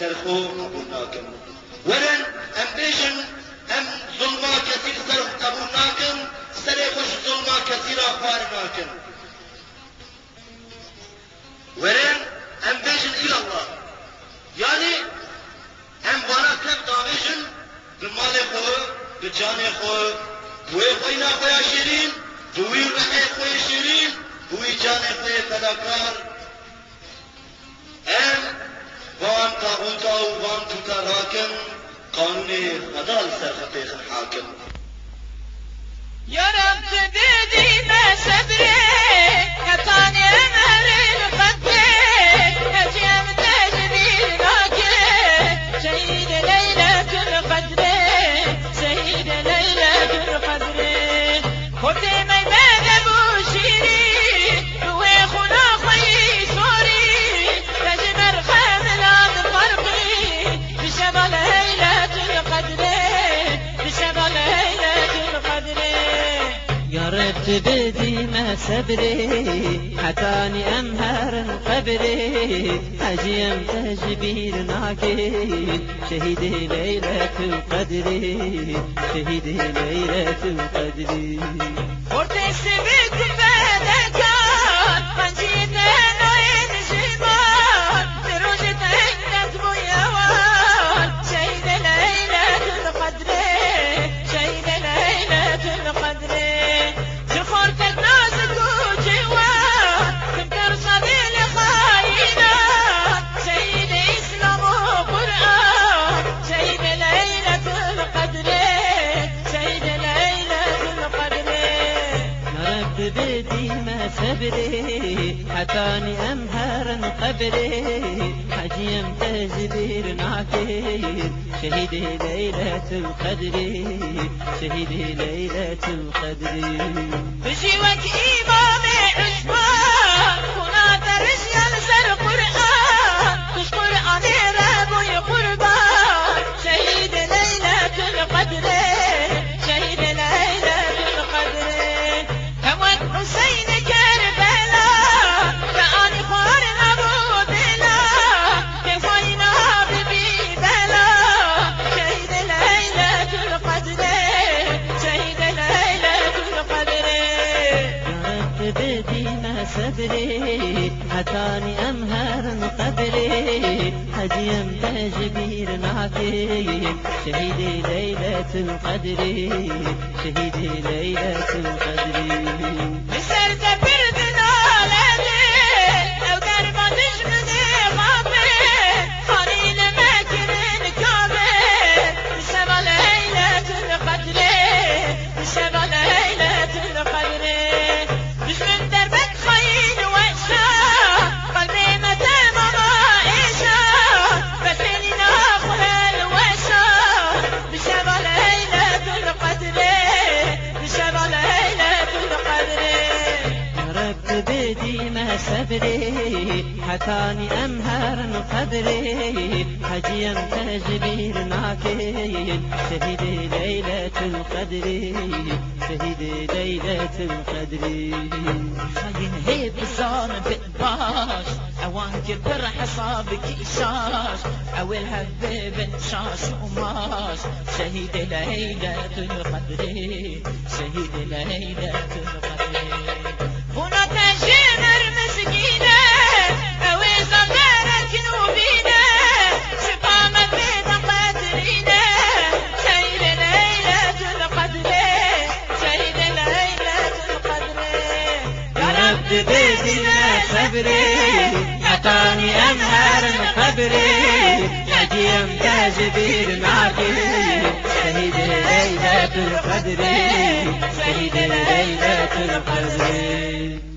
سرخو قبول ناكم ورن ام بيشن ام ظلما كثير سرخ قبول ناكم سرخوش ظلما كثير اخبار ناكم ورن ام بيشن الى الله يعني ام وانا كم داويشن بمال خو بجان خو بوي خوينا خويا شيرين بوي رحي خويا شيرين بوي جان خويا فداكار توتا راكم قانوني خدا لسر خطيخ الحاكم يا رب تبدي ما صبري كتاني أمر يا رب تبدي ما صبري. حتاني أمهر قبري. أجيم تجبير ناكي شهيد ليلة القدر. شهيد ليلة القدر. ما صبري حتاني أمهر قبري حجيم تجبير ناكير. شهيد ليلة القدر شهيد ليلة القدر بجيوك إمام عثمان صبري حتاني أمهر قبري حجيم تجبير ناكي شهيد ليلة القدر شهيد ليلة القدر. ما صبري حتاني أمهر قبري حجيم تجبير ناكين شهيد ليلة القدر شهيد ليلة القدر. خاين هيب صار بقباش أوان كبر حصابك إشاش اول هبب شاش وماش. شهيد ليلة القدر شهيد ليلة القدر. يا رب بدي ما صبري حتاني أمهر قبري حجيم تجبير ناكين شهيد ليلة القدر شهيد ليلة القدر.